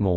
หมู